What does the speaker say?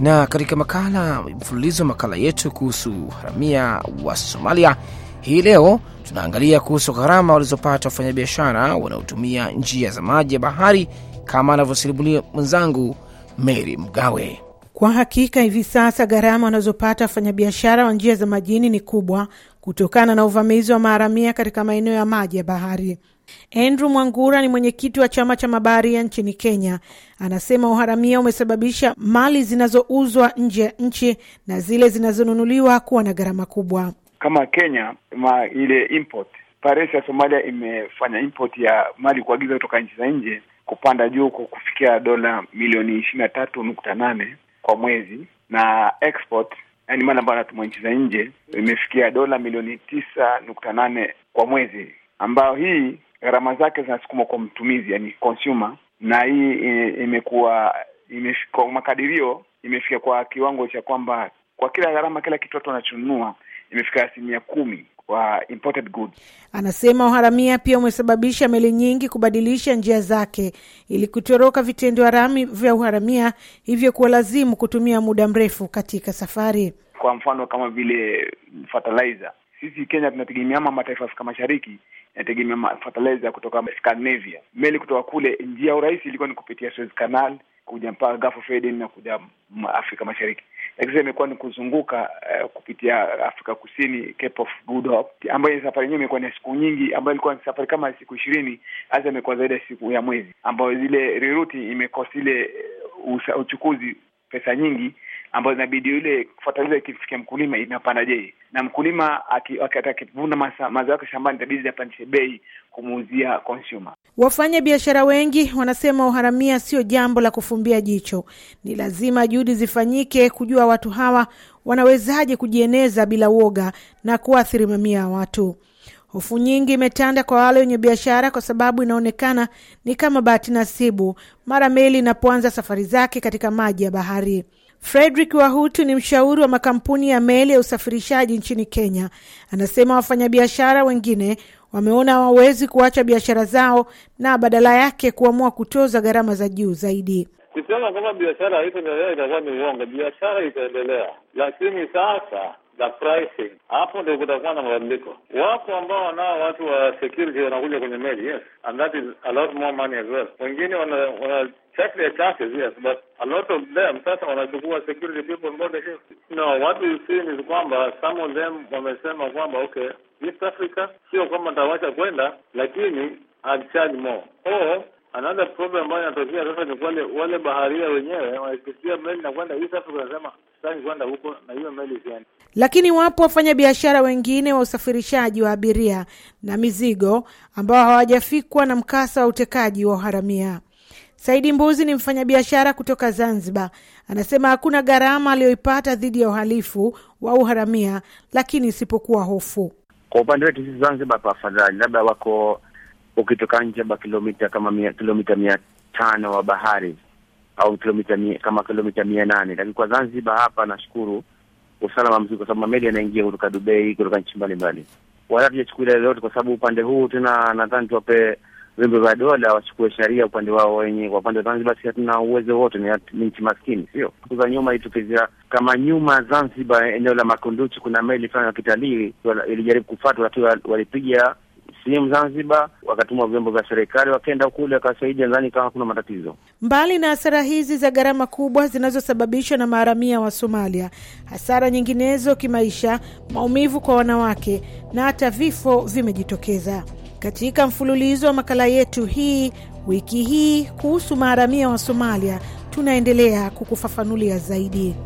Na katika makala mfululizo wa makala yetu kuhusu haramia wa Somalia, hii leo tunaangalia kuhusu gharama walizopata wafanyabiashara wanaotumia njia za maji ya bahari, kama anavyosimulia mwenzangu Mary Mgawe. Kwa hakika hivi sasa gharama wanazopata wafanyabiashara wa njia za majini ni kubwa kutokana na uvamizi wa maharamia katika maeneo ya maji ya bahari. Andrew Mwangura ni mwenyekiti wa chama cha mabaharia nchini Kenya. Anasema uharamia umesababisha mali zinazouzwa nje ya nchi na zile zinazonunuliwa kuwa na gharama kubwa. Kama Kenya ma ile import paresi ya Somalia imefanya import ya mali kuagiza kutoka nchi za nje kupanda juu kwa kufikia dola milioni ishirini na tatu nukta nane kwa mwezi, na export yani mali ambayo anatumwa nchi za nje imefikia dola milioni tisa nukta nane kwa mwezi, ambayo hii gharama zake zinasukumwa kwa mtumizi, yani consumer, na hii imekuwa kwa makadirio imefika kwa kiwango cha kwamba kwa kila gharama, kila kitu watu wanachonunua imefika asilimia kumi kwa imported goods. Anasema uharamia pia umesababisha meli nyingi kubadilisha njia zake ili kutoroka vitendo haramu vya uharamia, hivyo kuwalazimu kutumia muda mrefu katika safari. Kwa mfano kama vile fertilizer, sisi Kenya tunategemea ama mataifa ya Afrika Mashariki inategemea fertilizer kutoka Scandinavia. Meli kutoka kule, njia ya urahisi ilikuwa ni kupitia Suez Canal kuja mpaka Gulf of Aden na kuja Afrika Mashariki, lakini sasa imekuwa ni kuzunguka uh, kupitia Afrika Kusini, Cape of Good Hope, ambayo safari yenyewe imekuwa ni siku nyingi, ambayo ilikuwa ni safari kama siku ishirini, hasa imekuwa zaidi ya siku ya mwezi, ambayo zile riruti imekosa ile uh, uchukuzi pesa nyingi ambazo inabidi yule fataliza ikifikia mkulima inapanda je, na mkulima akivuna mazao yake shambani itabidi apandishe bei kumuuzia consumer. Wafanya biashara wengi wanasema uharamia sio jambo la kufumbia jicho, ni lazima juhudi zifanyike kujua watu hawa wanawezaje kujieneza bila uoga na kuathiri mamia ya watu. Hofu nyingi imetanda kwa wale wenye biashara kwa sababu inaonekana ni kama bahati nasibu mara meli inapoanza safari zake katika maji ya bahari. Frederick Wahutu ni mshauri wa makampuni ya meli ya usafirishaji nchini Kenya. Anasema wafanyabiashara wengine wameona hawawezi kuacha biashara zao na badala yake kuamua kutoza gharama za juu zaidi. Kusema kama biashara haitaendelea itakuwa ni uongo. Biashara itaendelea, lakini sasa the pricing, hapo ndio kutakuwa na mabadiliko. Wapo ambao wanao watu wa security wanakuja kwenye meli, yes, and that is a lot more money as well. Wengine wana, wana check their charges, yes, but a lot of them sasa wanachukua security people on board the ship. No, what we see is kwamba some of them wamesema kwamba okay, East Africa sio kwamba nitawacha kwenda, lakini I'll charge more. Or another problem ambayo inatokea sasa ni wale wale baharia wenyewe wanakisia meli na kwenda East Africa, wanasema sitaki kwenda huko na hiyo meli isiende. Lakini wapo wafanyabiashara wengine wa usafirishaji wa abiria na mizigo ambao hawajafikwa na mkasa wa utekaji wa uharamia. Saidi Mbuzi ni mfanyabiashara kutoka Zanzibar. Anasema hakuna gharama aliyoipata dhidi ya uhalifu wa uharamia, lakini isipokuwa hofu. Kwa upande wetu sisi Zanzibar tafadhali, labda wako ukitoka nje ba kilomita kama mia, kilomita mia tano wa bahari au kilomita mia, kama kilomita mia nane lakini kwa Zanzibar hapa nashukuru usalama mzuri, kwa sababu mameli yanaingia kutoka Dubai, kutoka nchi mbalimbali, wala tujachukulia lolote, kwa sababu upande huu tena nadhani tuwape vyombo vya dola wachukue sheria upande wao wenye. Kwa upande wa Zanzibar sisi hatuna uwezo wote, ni nchi maskini, sio siku za nyuma ilitokeza kama nyuma Zanzibar, eneo la Makunduchi, kuna meli fulani ya kitalii ilijaribu kufuatwa, lakini walipiga simu Zanzibar, wakatumwa vyombo vya serikali, wakaenda kule wakasaidia, nadhani kama hakuna matatizo. Mbali na hasara hizi za gharama kubwa zinazosababishwa na maharamia wa Somalia, hasara nyinginezo kimaisha, maumivu kwa wanawake na hata vifo vimejitokeza. Katika mfululizo wa makala yetu hii wiki hii kuhusu maharamia wa Somalia, tunaendelea kukufafanulia zaidi.